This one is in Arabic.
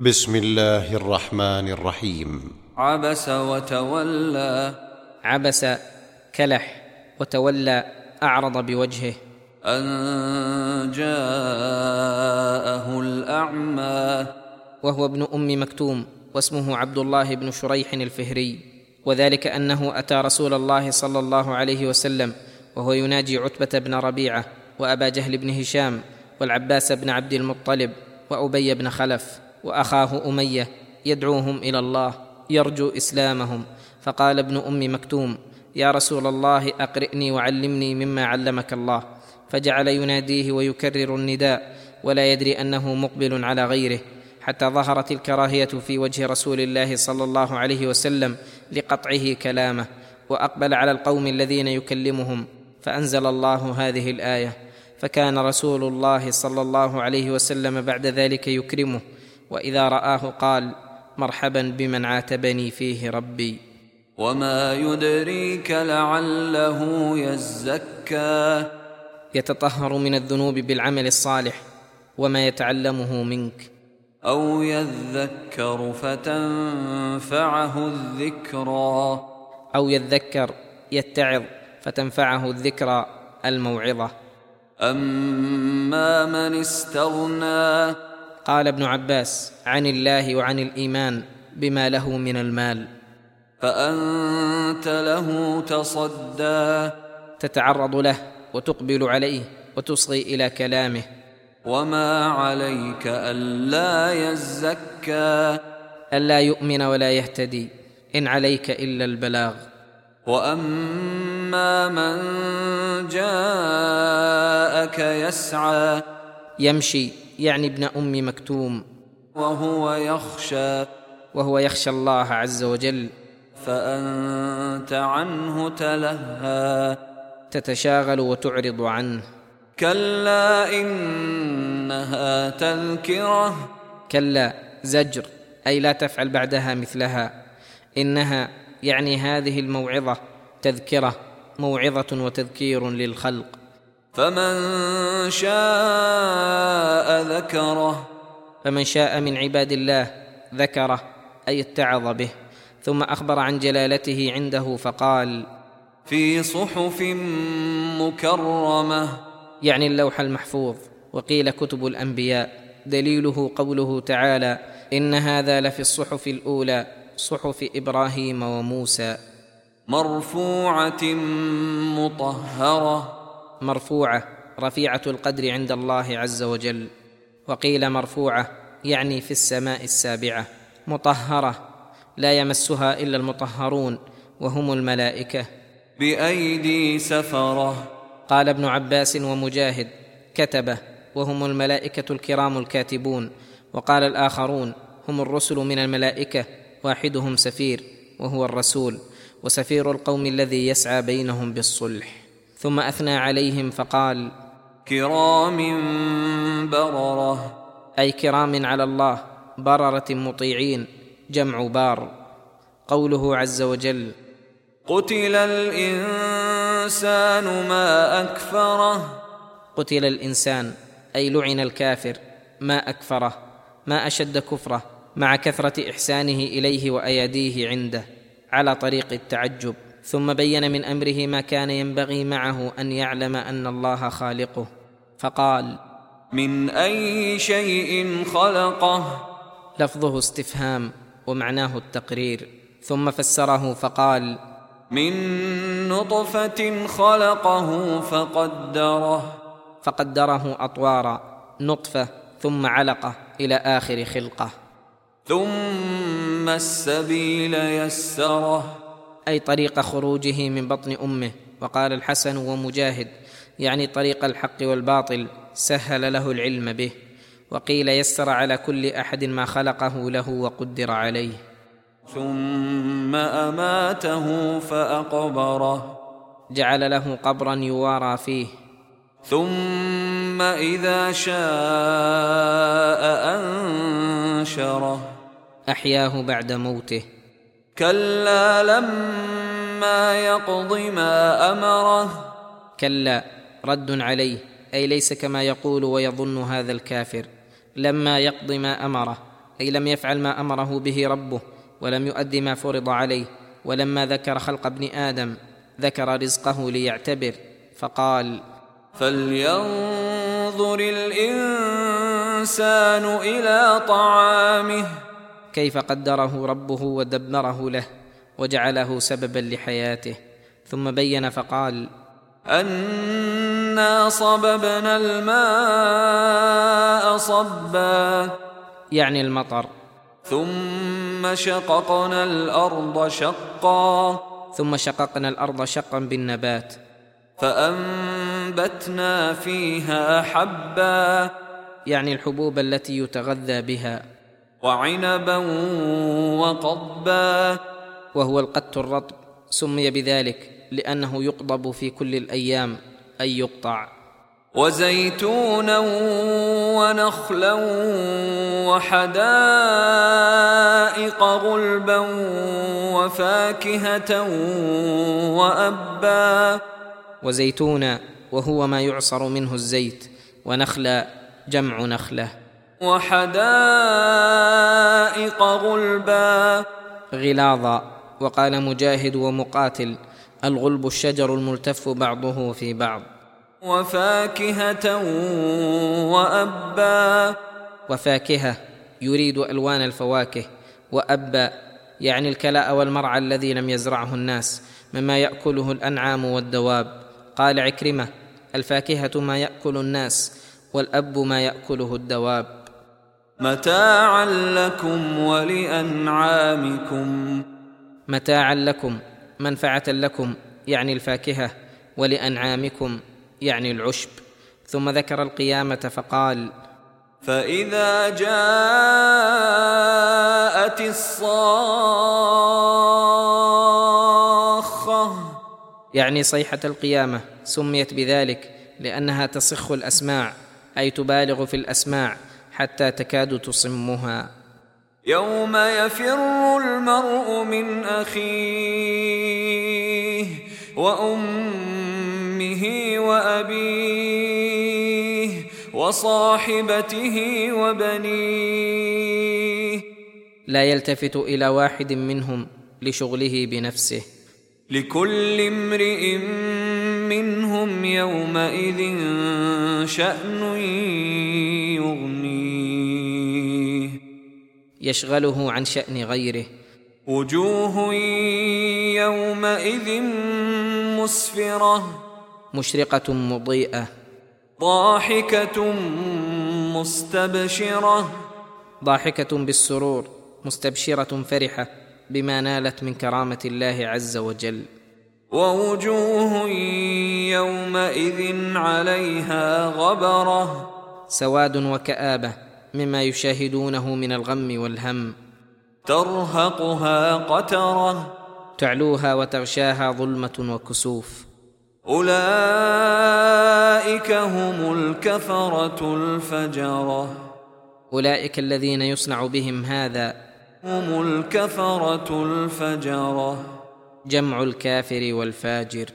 بسم الله الرحمن الرحيم. عبس وتولى. عبس كلح وتولى أعرض بوجهه. أن جاءه الأعمى. وهو ابن أم مكتوم واسمه عبد الله بن شريح الفهري. وذلك أنه أتى رسول الله صلى الله عليه وسلم وهو يناجي عتبة بن ربيعة وأبا جهل بن هشام والعباس بن عبد المطلب وأبي بن خلف. وأخاه أمية يدعوهم إلى الله يرجو إسلامهم. فقال ابن أم مكتوم يا رسول الله أقرئني وعلمني مما علمك الله. فجعل يناديه ويكرر النداء ولا يدري أنه مقبل على غيره. حتى ظهرت الكراهية في وجه رسول الله صلى الله عليه وسلم لقطعه كلامه وأقبل على القوم الذين يكلمهم. فأنزل الله هذه الآية فكان رسول الله صلى الله عليه وسلم بعد ذلك يكرمه وإذا رآه قال مرحبا بمن عاتبني فيه ربي. وما يدريك لعله يزكى. يتطهر من الذنوب بالعمل الصالح وما يتعلمه منك. أو يذكر فتنفعه الذكرى. أو يذكر يتعظ فتنفعه الذكرى الموعظة. أما من استغنى قال ابن عباس عن الله وعن الإيمان بما له من المال. فأنت له تصدى. تتعرض له وتقبل عليه وتصغي إلى كلامه. وما عليك ألا يزكى. ألا يؤمن ولا يهتدي إن عليك إلا البلاغ. وأما من جاءك يسعى. يمشي يعني ابن أم مكتوم. وهو يخشى وهو يخشى الله عز وجل. فأنت عنه تلهى. تتشاغل وتعرض عنه. كلا إنها تذكرة. كلا زجر أي لا تفعل بعدها مثلها. إنها يعني هذه الموعظة تذكرة موعظة وتذكير للخلق. فمن شاء ذكره. فمن شاء من عباد الله ذكره أي اتعظ به ثم أخبر عن جلالته عنده فقال في صحف مكرمة. يعني اللوح المحفوظ وقيل كتب الأنبياء دليله قوله تعالى إن هذا لفي الصحف الأولى صحف إبراهيم وموسى. مرفوعة مطهرة. مرفوعة رفيعة القدر عند الله عز وجل. وقيل مرفوعة يعني في السماء السابعة مطهرة لا يمسها إلا المطهرون وهم الملائكة. بأيدي سفرة. قال ابن عباس ومجاهد كتبه وهم الملائكة الكرام الكاتبون. وقال الآخرون هم الرسل من الملائكة واحدهم سفير وهو الرسول. وسفير القوم الذي يسعى بينهم بالصلح. ثم أثنى عليهم فقال كرام بررة. أي كرام على الله بررة مطيعين جمع بار. قوله عز وجل قتل الإنسان ما أكفره. قتل الإنسان أي لعن الكافر ما أكفره ما أشد كفره مع كثرة إحسانه إليه وأياديه عنده على طريق التعجب. ثم بين من أمره ما كان ينبغي معه أن يعلم أن الله خالقه. فقال من أي شيء خلقه؟ لفظه استفهام ومعناه التقرير. ثم فسره فقال من نطفة خلقه فقدره. فقدره اطوارا نطفة ثم علقة إلى آخر خلقة. ثم السبيل يسره. أي طريق خروجه من بطن أمه. وقال الحسن ومجاهد يعني طريق الحق والباطل سهل له العلم به. وقيل يسر على كل أحد ما خلقه له وقدر عليه. ثم أماته فأقبره. جعل له قبرا يوارى فيه. ثم إذا شاء أنشره. أحياه بعد موته. كلا لما يقض ما أمره. كلا رد عليه أي ليس كما يقول ويظن هذا الكافر. لما يقض ما أمره أي لم يفعل ما أمره به ربه ولم يؤد ما فرض عليه. ولما ذكر خلق ابن آدم ذكر رزقه ليعتبر فقال فلينظر الإنسان إلى طعامه. كيف قدره ربه ودبره له وجعله سببا لحياته. ثم بين فقال أنا صببنا الماء صبا. يعني المطر. ثم شققنا الأرض شقا. ثم شققنا الأرض شقا بالنبات. فأنبتنا فيها حبا. يعني الحبوب التي يتغذى بها. وعنبا وقضبا. وهو القت الرطب سمي بذلك لأنه يقضب في كل الأيام أي يقطع. وزيتونا ونخلا وحدائق غلبا وفاكهة وأبا. وزيتونا وهو ما يعصر منه الزيت ونخلا جمع نخلة. وحدائق غلبا. غلاظا وقال مجاهد ومقاتل الغلب الشجر الملتف بعضه في بعض. وفاكهة وأبا. وفاكهة يريد ألوان الفواكه. وأبا يعني الكلاء والمرعى الذي لم يزرعه الناس مما يأكله الأنعام والدواب. قال عكرمة الفاكهة ما يأكل الناس والأب ما يأكله الدواب. متاعا لكم ولأنعامكم. متاعا لكم منفعة لكم يعني الفاكهة ولأنعامكم يعني العشب. ثم ذكر القيامة فقال فإذا جاءت الصاخة. يعني صيحة القيامة سميت بذلك لأنها تصخ الأسماع أي تبالغ في الأسماع. حتى تكاد تصمها. يوم يفر المرء من أخيه وأمه وأبيه وصاحبته وبنيه. لا يلتفت إلى واحد منهم لشغله بنفسه. لكل امرئ منهم يومئذ شأن يغنيه. يشغله عن شأن غيره. وجوه يومئذ مسفرة. مشرقة مضيئة. ضاحكة مستبشرة. ضاحكة بالسرور مستبشرة فرحة بما نالت من كرامة الله عز وجل. ووجوه يومئذ عليها غبرة. سواد وكآبة مما يشاهدونه من الغم والهم. ترهقها قترة. تعلوها وتغشاها ظلمة وكسوف. أولئك هم الكفرة الفجرة. أولئك الذين يصنع بهم هذا. هم الكفرة الفجرة. جمع الكافر والفاجر.